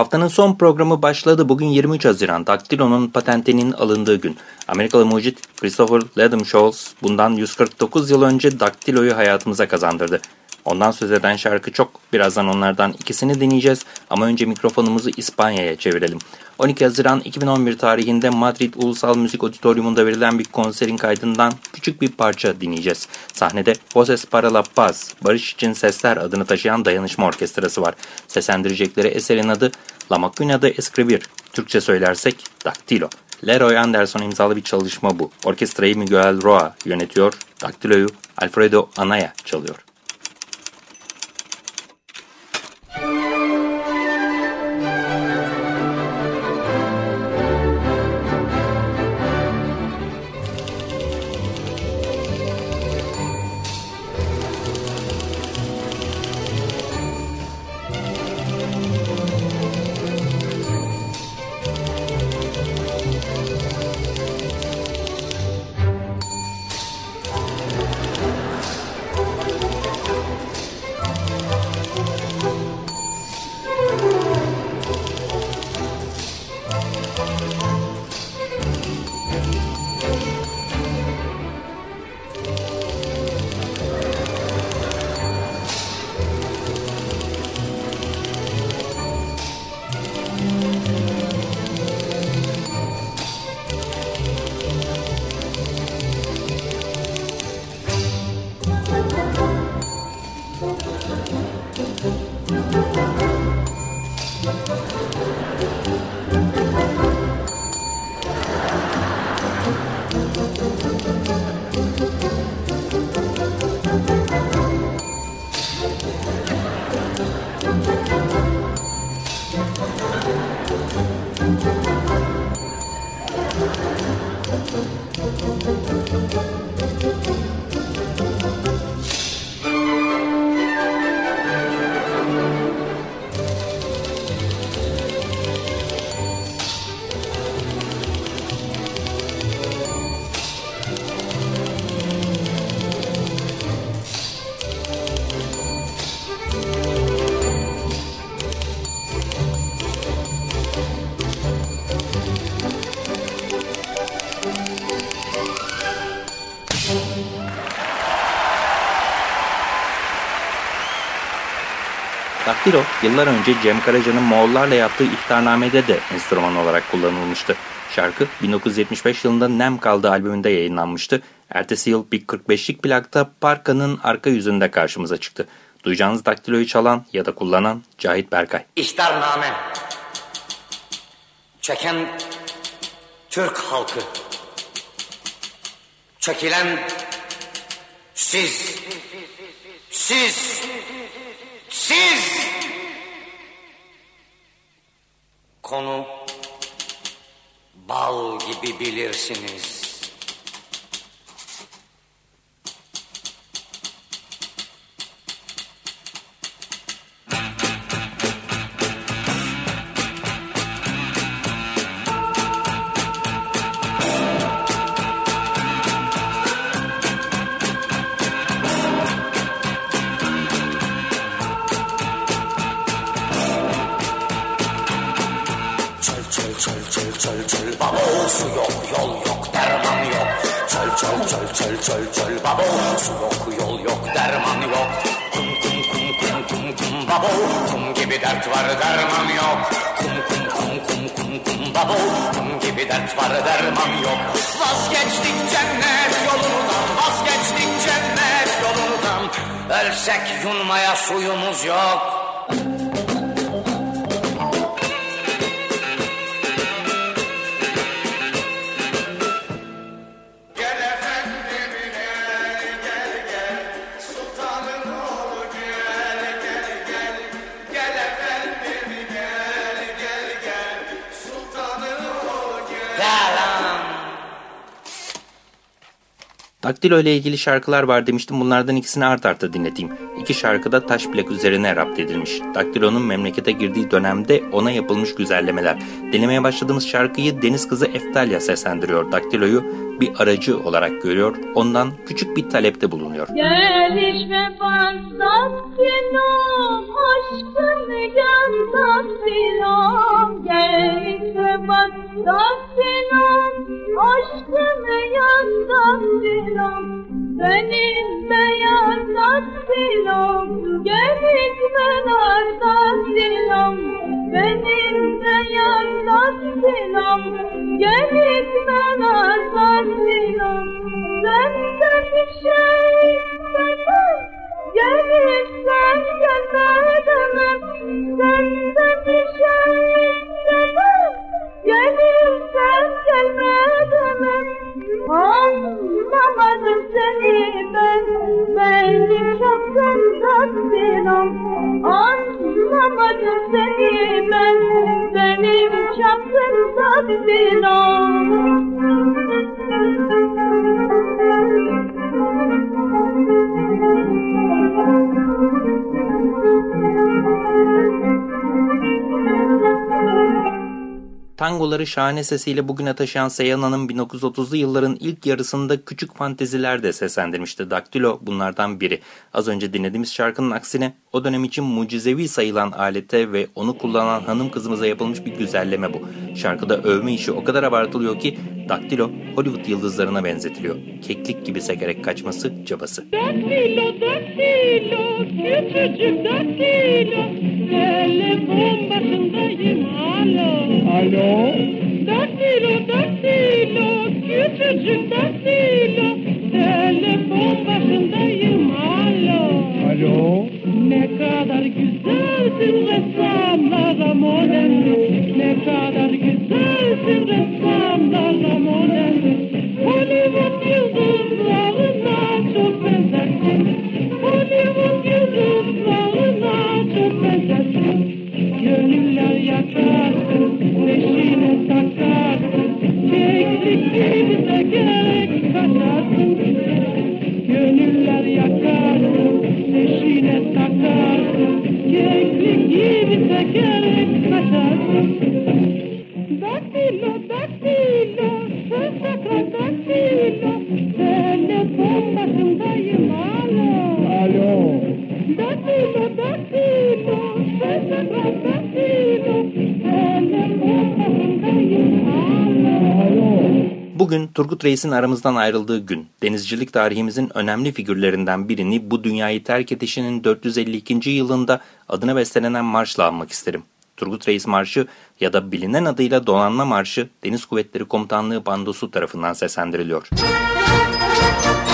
Haftanın son programı başladı. Bugün 23 Haziran. Daktilo'nun patentinin alındığı gün. Amerikalı mucit Christopher Ledham Scholes bundan 149 yıl önce daktiloyu hayatımıza kazandırdı. Ondan söz eden şarkı çok. Birazdan onlardan ikisini dinleyeceğiz ama önce mikrofonumuzu İspanya'ya çevirelim. 12 Haziran 2011 tarihinde Madrid Ulusal Müzik Auditorium'unda verilen bir konserin kaydından küçük bir parça dinleyeceğiz. Sahnede Voces para la Paz, Barış için Sesler adını taşıyan dayanışma orkestrası var. Seslendirecekleri eserin adı La Macuna de Escribir, Türkçe söylersek Daktilo. Leroy Anderson imzalı bir çalışma bu. Orkestrayı Miguel Roa yönetiyor, Daktilo'yu Alfredo Anaya çalıyor. Daktilo yıllar önce Cem Karaca'nın Moğollarla yaptığı ihtarnamede de enstrüman olarak kullanılmıştı. Şarkı 1975 yılında Nem Kaldı albümünde yayınlanmıştı. Ertesi yıl bir 45'lik plakta Parka'nın arka yüzünde karşımıza çıktı. Duyacağınız daktiloyu çalan ya da kullanan Cahit Berkay. İhtarname. Çeken Türk halkı. Çekilen siz. Siz. Siz. Bilirsiniz. Dert var derman yok. Kum kum kum kum kum kum babo kum gibi dert var derman yok. Vazgeçtik cennet yolundan vazgeçtik cennet yolundan. Ölsek yunmaya suyumuz yok. Daktilo ile ilgili şarkılar var demiştim. Bunlardan ikisini art arda dinleteyim. İki şarkı da taş plak üzerine rapt edilmiş. Daktilo'nun memlekete girdiği dönemde ona yapılmış güzellemeler. Dinlemeye başladığımız şarkıyı deniz kızı Eftalya seslendiriyor. Daktilo'yu bir aracı olarak görüyor. Ondan küçük bir talepte bulunuyor. Gelişme fantastilom, aşkın yantastilom. Gelişme fantastilom, aşkın yantastilom. Benim beyaz tastilom, gelişme fantastilom. Benim beyaz tastilom, gelişme fantastilom. Senden bir şey istemem, gelirsen gelmedemem. Senden bir şey Tangoları şahane sesiyle bugüne taşıyan Seyhan Hanım 1930'lu yılların ilk yarısında küçük fanteziler de seslendirmişti. Daktilo bunlardan biri. Az önce dinlediğimiz şarkının aksine o dönem için mucizevi sayılan alete ve onu kullanan hanım kızımıza yapılmış bir güzelleme bu. Şarkıda övme işi o kadar abartılıyor ki Daktilo Hollywood yıldızlarına benzetiliyor. Keklik gibi sekerek kaçması cabası. Daktilo, daktilo, küçücük daktilo, telefon başındayım, alo. Alo, Daktilo, daktilo, küçücük daktilo, telefon başındayım, alo. alo. Ne kadar güzelsin ressamlara modern, ne kadar keklik Turgut Reis'in aramızdan ayrıldığı gün, denizcilik tarihimizin önemli figürlerinden birini bu dünyayı terk edişinin 452. yılında adına bestelenen marşla anmak isterim. Turgut Reis Marşı ya da bilinen adıyla Donanma Marşı Deniz Kuvvetleri Komutanlığı Bandosu tarafından seslendiriliyor. À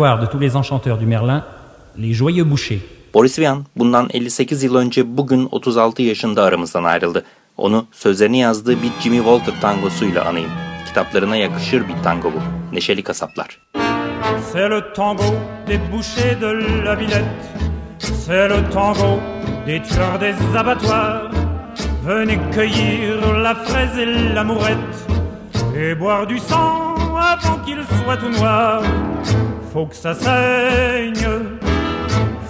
gloire de tous les enchanteurs du Merlin, les joyeux bouchers. Boris Vian bundan 58 yıl önce bugün 36 yaşında aramızdan ayrıldı. Onu sözlerini yazdığı bir Jimmy Walker tangosuyla anayım. Kitaplarına yakışır bir tango bu. Neşeli Kasaplar. C'est le tango des bouchers de la Villette. C'est le tango des tueurs des abattoirs. Venez cueillir la fraise et l'amourette et boire du sang avant qu'il soit tout noir. Faut que ça saigne.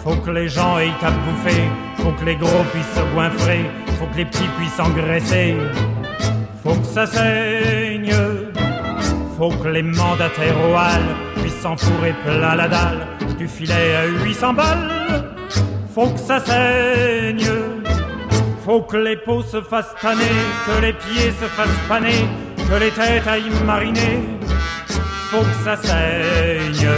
Faut que les gens aient à bouffer, faut que les gros puissent se goinfrer, faut que les petits puissent engraisser. Faut que ça saigne. Faut que les mandataires au puissent s'enfourrer plein la dalle du filet à 800 balles. Faut que ça saigne. Faut que les peaux se fassent tanner, que les pieds se fassent paner, que les têtes aillent mariner. Faut que ça saigne.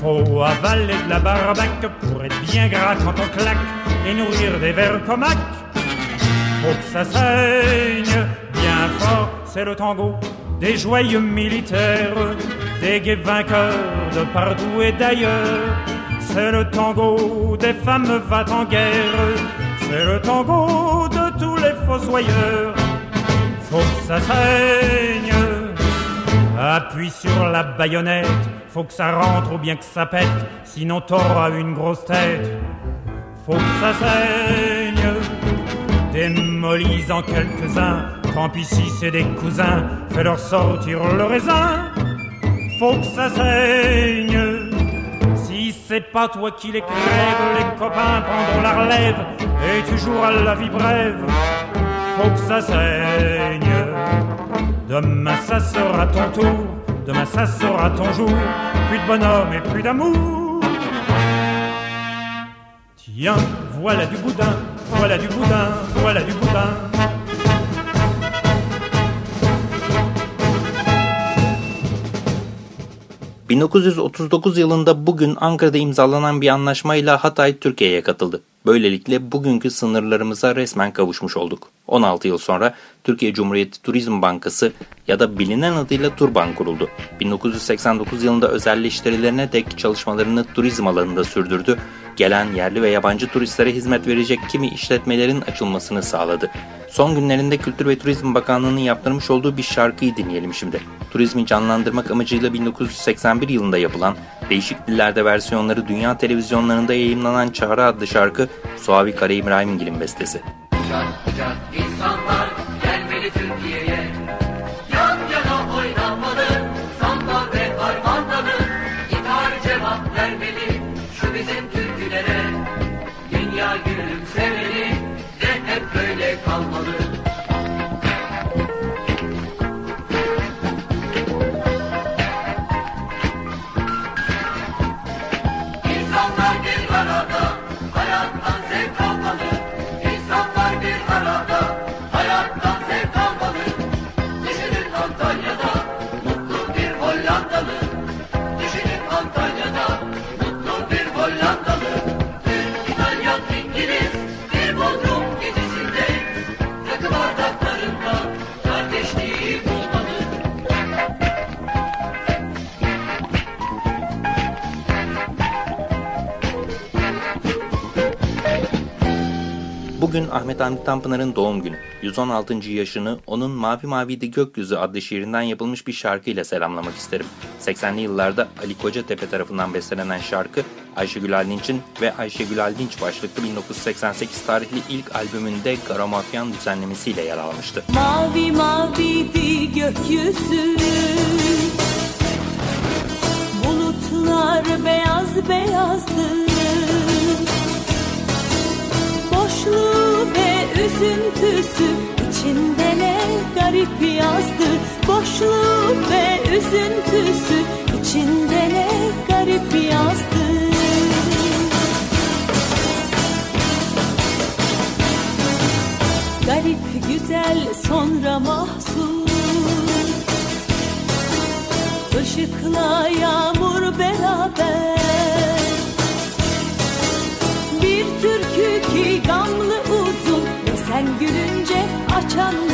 Faut avaler de la barbaque pour être bien gras quand on claque et nourrir des vers comac. Faut que ça saigne bien fort, c'est le tango des joyeux militaires, des gays vainqueurs de partout et d'ailleurs. C'est le tango des femmes va en guerre, c'est le tango de tous les fossoyeurs. Faut que ça saigne, appuie sur la baïonnette, faut que ça rentre ou bien que ça pète, sinon t'auras une grosse tête. Faut que ça saigne, démolis en quelques-uns, pis si c'est des cousins, fais-leur sortir le raisin. Faut que ça saigne. Si c'est pas toi qui les crèves, les copains prendront la relève et tu joueras la vie brève. Faut que ça saigne. Demain ça sera ton tour, demain ça sera ton jour. Plus de bonhomme et plus d'amour. Tiens, voilà du boudin, voilà du boudin, voilà du boudin. 1939 yılında bugün Ankara'da imzalanan bir anlaşmayla Hatay Türkiye'ye katıldı. Böylelikle bugünkü sınırlarımıza resmen kavuşmuş olduk. 16 yıl sonra Türkiye Cumhuriyeti Turizm Bankası ya da bilinen adıyla Turban kuruldu. 1989 yılında özelleştirilerine dek çalışmalarını turizm alanında sürdürdü. Gelen yerli ve yabancı turistlere hizmet verecek kimi işletmelerin açılmasını sağladı. Son günlerinde Kültür ve Turizm Bakanlığı'nın yaptırmış olduğu bir şarkıyı dinleyelim şimdi. Turizmi canlandırmak amacıyla 1981 yılında yapılan, değişik dillerde versiyonları dünya televizyonlarında yayınlanan Çağrı adlı şarkı Suavi Kara İbrahimgil'in bestesi. Sıcak insanlar gelmeli Türkiye'ye Bugün Ahmet Hamdi Tanpınar'ın doğum günü. 116. yaşını onun Mavi Maviydi Gökyüzü adlı şiirinden yapılmış bir şarkıyla selamlamak isterim. 80'li yıllarda Ali Kocatepe tarafından bestelenen şarkı Ayşegül Aldinç'in ve Ayşegül Aldinç başlıklı 1988 tarihli ilk albümünde Garamafyan düzenlemesiyle yer almıştı. Mavi maviydi gökyüzü Bulutlar beyaz beyazdı Boşluğu üzüntüsü içinde ne garip yazdı. Boşluğu ve üzüntüsü içinde ne garip yazdı. Garip güzel sonra mahzun. Işıkla yağmur beraber gülünce açan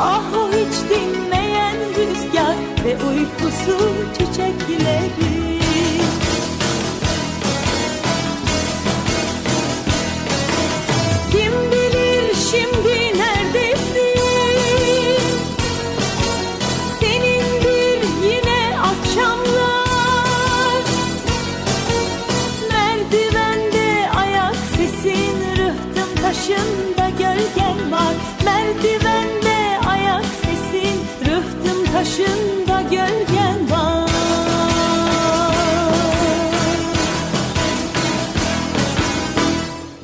Ah o hiç dinmeyen rüzgar ve uykusu çiçeklerin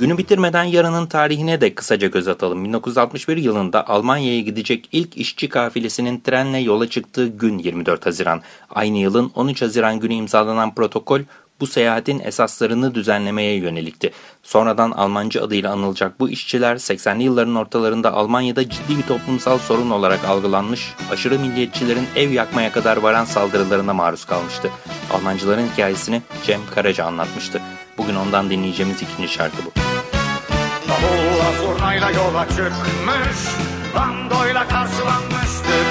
Günü bitirmeden yarının tarihine de kısaca göz atalım. 1961 yılında Almanya'ya gidecek ilk işçi kafilesinin trenle yola çıktığı gün 24 Haziran. Aynı yılın 13 Haziran günü imzalanan protokol bu seyahatin esaslarını düzenlemeye yönelikti. Sonradan Almancı adıyla anılacak bu işçiler 80'li yılların ortalarında Almanya'da ciddi bir toplumsal sorun olarak algılanmış, aşırı milliyetçilerin ev yakmaya kadar varan saldırılarına maruz kalmıştı. Almancıların hikayesini Cem Karaca anlatmıştı. Bugün ondan dinleyeceğimiz ikinci şarkı bu. Davulla zurnayla yola çıkmış Bandoyla karşılanmıştık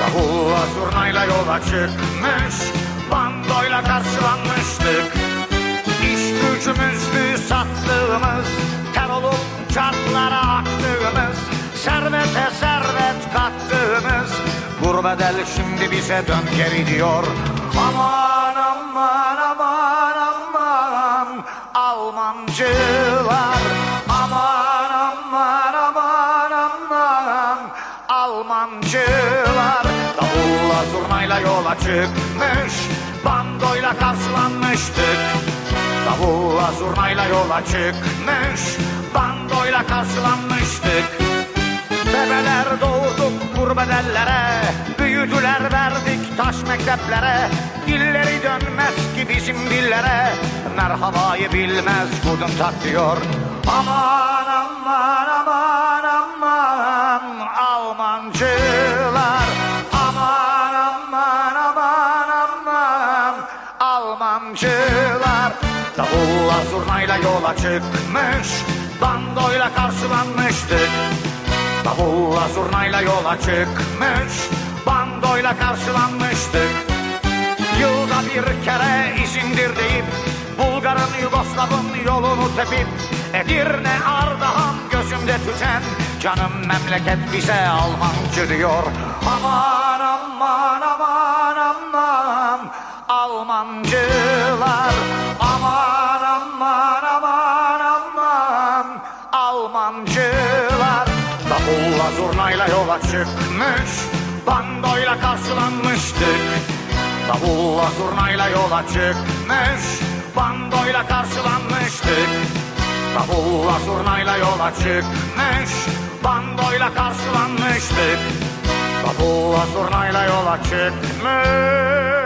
Davulla zurnayla yola çıkmış Bandoyla karşılanmıştık. İş gücümüzdü sattığımız Ter olup çarklara aktığımız Servete servet kattığımız. Gurbet el şimdi bize dön geri diyor. Aman çıkmış Bandoyla karşılanmıştık Davulla zurnayla yola çıkmış Bandoyla karşılanmıştık Bebeler doğurduk gurbedellere Büyüdüler verdik taş mekteplere. Dilleri dönmez ki bizim dillere Merhabayı bilmez kudum tak diyor aman aman aman Almancılar Davulla zurnayla yola çıkmış Bandoyla karşılanmıştık Davulla zurnayla yola çıkmış Bandoyla karşılanmıştık Yılda bir kere izindir deyip Bulgar'ın Yugoslav'ın yolunu tepip Edirne Ardahan gözümde tüten Canım memleket bize Almancı diyor. Aman aman yola çıkmış Bandoyla karşılanmıştık Davulla zurnayla yola çıkmış Bandoyla karşılanmıştık Davulla zurnayla yola çıkmış Bandoyla karşılanmıştık Davulla zurnayla yola çıkmış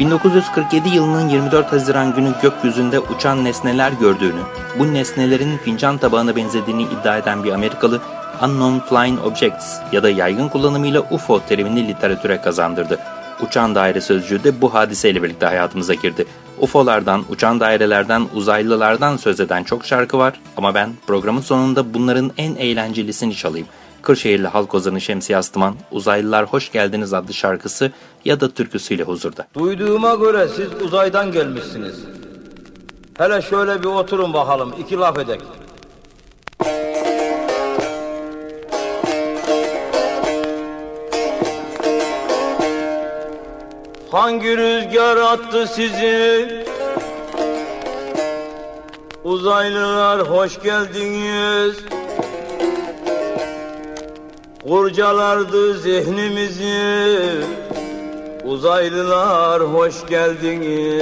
1947 yılının 24 Haziran günü gökyüzünde uçan nesneler gördüğünü, bu nesnelerin fincan tabağına benzediğini iddia eden bir Amerikalı, Unknown Flying Objects ya da yaygın kullanımıyla UFO terimini literatüre kazandırdı. Uçan daire sözcüğü de bu hadiseyle birlikte hayatımıza girdi. UFO'lardan, uçan dairelerden, uzaylılardan söz eden çok şarkı var ama ben programın sonunda bunların en eğlencelisini çalayım. Kırşehirli halk ozanı Şemsiye Astıman, Uzaylılar Hoş Geldiniz adlı şarkısı ya da türküsüyle huzurda. Duyduğuma göre siz uzaydan gelmişsiniz. Hele şöyle bir oturun bakalım, iki laf edek. Hangi rüzgar attı sizi? Uzaylılar hoş geldiniz. Kurcalardı zihnimizi Uzaylılar hoş geldiniz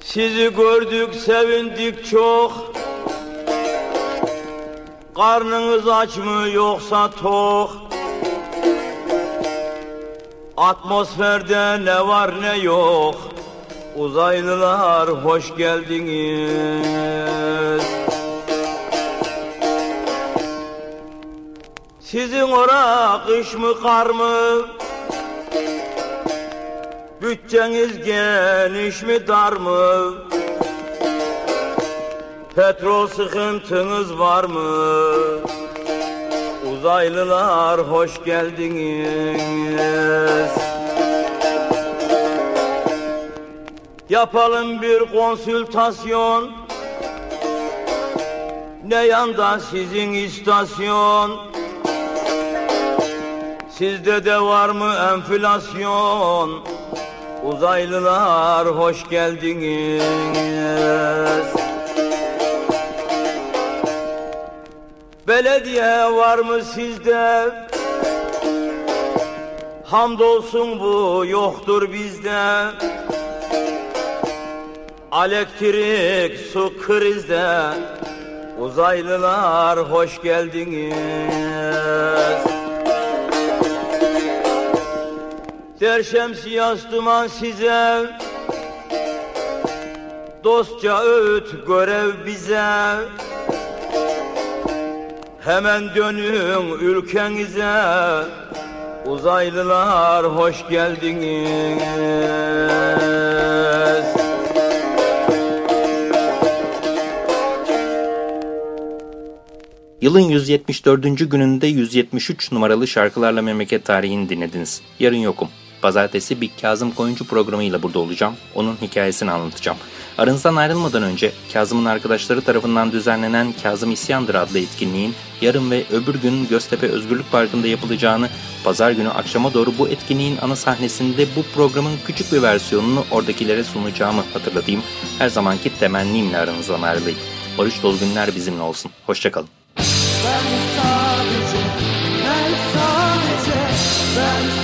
Sizi gördük sevindik çok Karnınız aç mı yoksa tok? Atmosferde ne var ne yok? Uzaylılar hoş geldiniz. Sizin ora kış mı kar mı? Bütçeniz geniş mi dar mı Petrol sıkıntınız var mı? Uzaylılar hoş geldiniz. Yapalım bir konsültasyon. Ne yanda sizin istasyon? Sizde de var mı enflasyon? Uzaylılar hoş geldiniz Belediye var mı sizde? Hamdolsun bu yoktur bizde. Elektrik, su krizde. Uzaylılar hoş geldiniz. Der şemsiyas duman size. Dostça öğüt görev bize. Hemen dönün ülkenize Uzaylılar hoş geldiniz Yılın 174. gününde 173 numaralı şarkılarla memleket tarihini dinlediniz. Yarın yokum. Pazartesi bir Kazım Koyuncu programıyla burada olacağım. Onun hikayesini anlatacağım. Aranızdan ayrılmadan önce Kazım'ın arkadaşları tarafından düzenlenen Kazım İsyandır adlı etkinliğin yarın ve öbür gün Göztepe Özgürlük Parkı'nda yapılacağını, pazar günü akşama doğru bu etkinliğin ana sahnesinde bu programın küçük bir versiyonunu oradakilere sunacağımı hatırlatayım. Her zamanki temennimle aranızdan ayrılayım. Barış dolu günler bizimle olsun. Hoşçakalın. Ben sadece, ben sadece, ben sadece